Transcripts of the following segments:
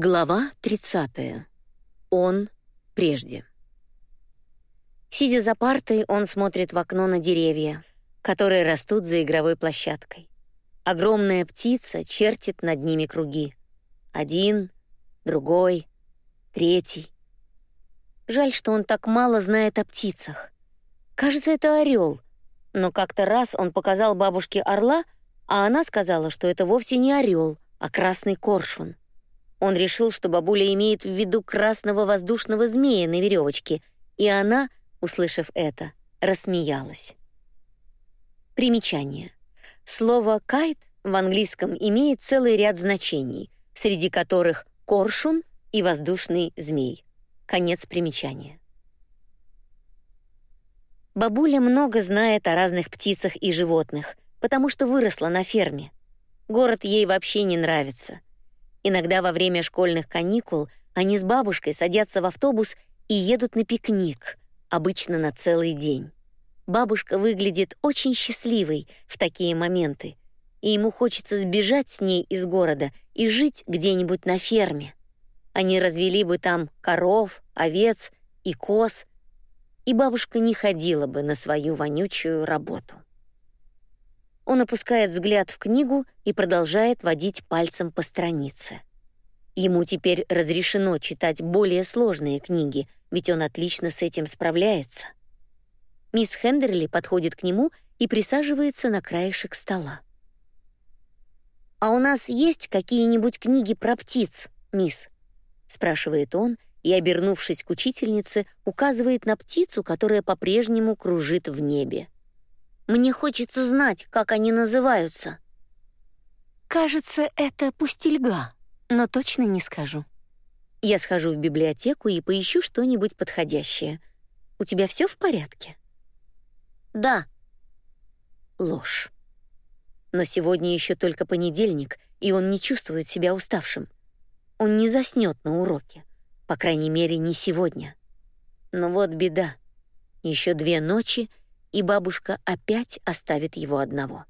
Глава 30. Он прежде. Сидя за партой, он смотрит в окно на деревья, которые растут за игровой площадкой. Огромная птица чертит над ними круги. Один, другой, третий. Жаль, что он так мало знает о птицах. Кажется, это орел, но как-то раз он показал бабушке орла, а она сказала, что это вовсе не орел, а красный коршун. Он решил, что бабуля имеет в виду красного воздушного змея на веревочке, и она, услышав это, рассмеялась. Примечание. Слово «кайт» в английском имеет целый ряд значений, среди которых коршун и воздушный змей. Конец примечания. Бабуля много знает о разных птицах и животных, потому что выросла на ферме. Город ей вообще не нравится — Иногда во время школьных каникул они с бабушкой садятся в автобус и едут на пикник, обычно на целый день. Бабушка выглядит очень счастливой в такие моменты, и ему хочется сбежать с ней из города и жить где-нибудь на ферме. Они развели бы там коров, овец и коз, и бабушка не ходила бы на свою вонючую работу. Он опускает взгляд в книгу и продолжает водить пальцем по странице. Ему теперь разрешено читать более сложные книги, ведь он отлично с этим справляется. Мисс Хендерли подходит к нему и присаживается на краешек стола. «А у нас есть какие-нибудь книги про птиц, мисс?» — спрашивает он и, обернувшись к учительнице, указывает на птицу, которая по-прежнему кружит в небе. Мне хочется знать, как они называются. Кажется, это пустельга, но точно не скажу. Я схожу в библиотеку и поищу что-нибудь подходящее. У тебя все в порядке? Да. Ложь. Но сегодня еще только понедельник, и он не чувствует себя уставшим. Он не заснет на уроке, по крайней мере, не сегодня. Но вот беда. Еще две ночи, и бабушка опять оставит его одного.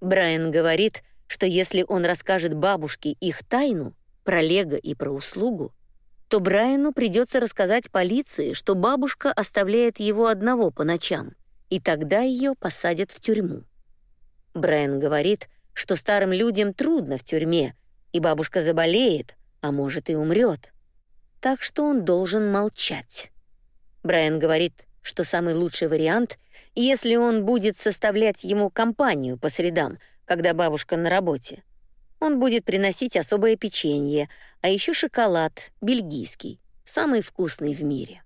Брайан говорит, что если он расскажет бабушке их тайну про Лего и про услугу, то Брайану придется рассказать полиции, что бабушка оставляет его одного по ночам, и тогда ее посадят в тюрьму. Брайан говорит, что старым людям трудно в тюрьме, и бабушка заболеет, а может и умрет. Так что он должен молчать. Брайан говорит, что самый лучший вариант, если он будет составлять ему компанию по средам, когда бабушка на работе. Он будет приносить особое печенье, а еще шоколад, бельгийский, самый вкусный в мире.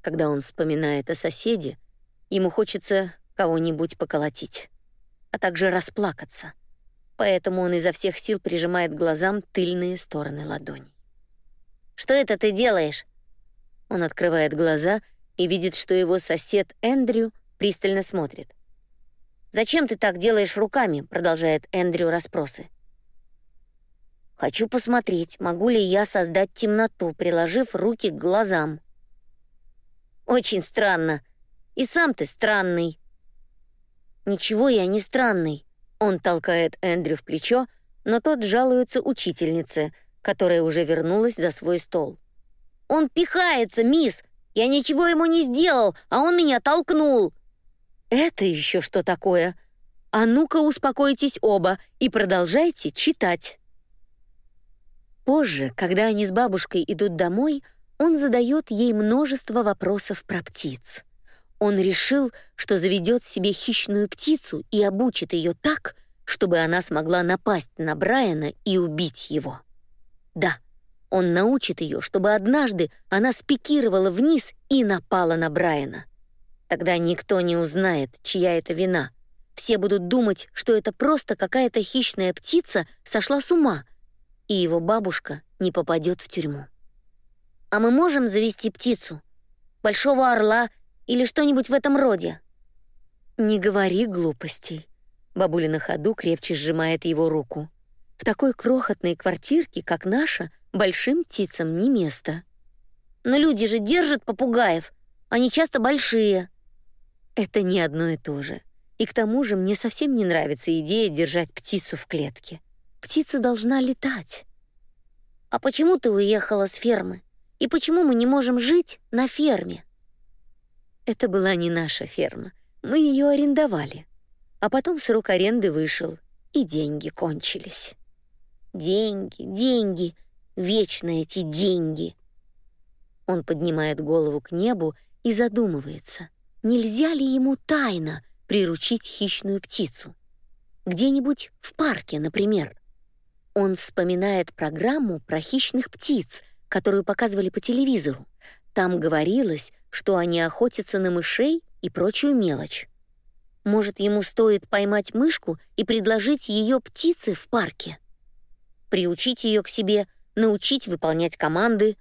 Когда он вспоминает о соседе, ему хочется кого-нибудь поколотить, а также расплакаться. Поэтому он изо всех сил прижимает глазам тыльные стороны ладоней. «Что это ты делаешь?» Он открывает глаза и видит, что его сосед Эндрю пристально смотрит. «Зачем ты так делаешь руками?» — продолжает Эндрю расспросы. «Хочу посмотреть, могу ли я создать темноту, приложив руки к глазам». «Очень странно. И сам ты странный». «Ничего я не странный», — он толкает Эндрю в плечо, но тот жалуется учительнице, которая уже вернулась за свой стол. Он пихается, мисс! Я ничего ему не сделал, а он меня толкнул!» «Это еще что такое? А ну-ка успокойтесь оба и продолжайте читать». Позже, когда они с бабушкой идут домой, он задает ей множество вопросов про птиц. Он решил, что заведет себе хищную птицу и обучит ее так, чтобы она смогла напасть на Брайана и убить его. Да, он научит ее, чтобы однажды она спикировала вниз и напала на Брайана. Тогда никто не узнает, чья это вина. Все будут думать, что это просто какая-то хищная птица сошла с ума, и его бабушка не попадет в тюрьму. А мы можем завести птицу? Большого орла или что-нибудь в этом роде? Не говори глупостей. Бабуля на ходу крепче сжимает его руку. В такой крохотной квартирке, как наша, большим птицам не место. Но люди же держат попугаев, они часто большие. Это не одно и то же. И к тому же мне совсем не нравится идея держать птицу в клетке. Птица должна летать. «А почему ты уехала с фермы? И почему мы не можем жить на ферме?» Это была не наша ферма. Мы ее арендовали. А потом срок аренды вышел, и деньги кончились. Деньги, деньги, вечно эти деньги. Он поднимает голову к небу и задумывается, нельзя ли ему тайно приручить хищную птицу. Где-нибудь в парке, например. Он вспоминает программу про хищных птиц, которую показывали по телевизору. Там говорилось, что они охотятся на мышей и прочую мелочь. Может, ему стоит поймать мышку и предложить ее птице в парке? Приучить ее к себе, научить выполнять команды.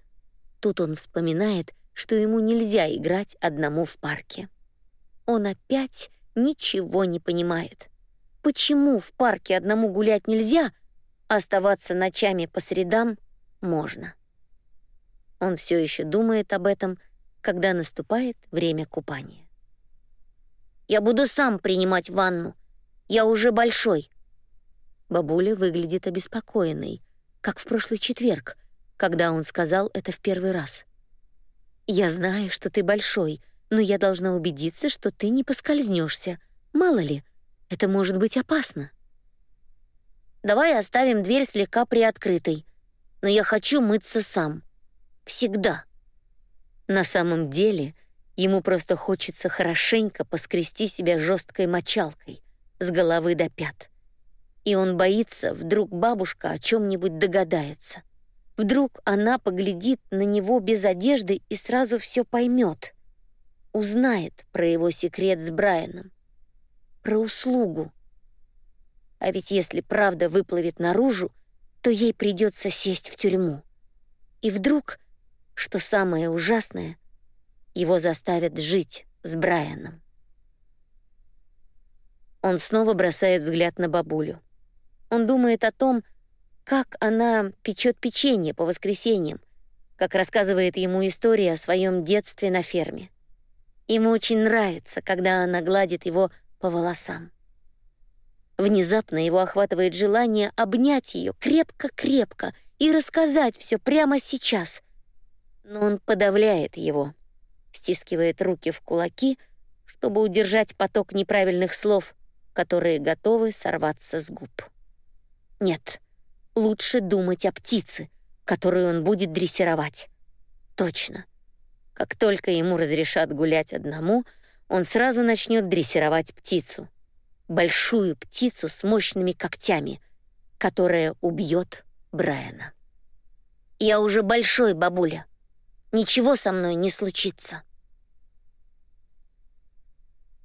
Тут он вспоминает, что ему нельзя играть одному в парке. Он опять ничего не понимает. Почему в парке одному гулять нельзя, а оставаться ночами по средам можно? Он все еще думает об этом, когда наступает время купания. «Я буду сам принимать ванну. Я уже большой». Бабуля выглядит обеспокоенной, как в прошлый четверг, когда он сказал это в первый раз. «Я знаю, что ты большой, но я должна убедиться, что ты не поскользнешься. Мало ли, это может быть опасно». «Давай оставим дверь слегка приоткрытой, но я хочу мыться сам. Всегда». На самом деле, ему просто хочется хорошенько поскрести себя жесткой мочалкой с головы до пят. И он боится, вдруг бабушка о чем нибудь догадается. Вдруг она поглядит на него без одежды и сразу все поймет. Узнает про его секрет с Брайаном. Про услугу. А ведь если правда выплывет наружу, то ей придется сесть в тюрьму. И вдруг что самое ужасное, его заставят жить с Брайаном. Он снова бросает взгляд на бабулю. Он думает о том, как она печет печенье по воскресеньям, как рассказывает ему историю о своем детстве на ферме. Ему очень нравится, когда она гладит его по волосам. Внезапно его охватывает желание обнять ее крепко-крепко и рассказать все прямо сейчас — но он подавляет его, стискивает руки в кулаки, чтобы удержать поток неправильных слов, которые готовы сорваться с губ. Нет, лучше думать о птице, которую он будет дрессировать. Точно. Как только ему разрешат гулять одному, он сразу начнет дрессировать птицу. Большую птицу с мощными когтями, которая убьет Брайана. «Я уже большой, бабуля», Ничего со мной не случится.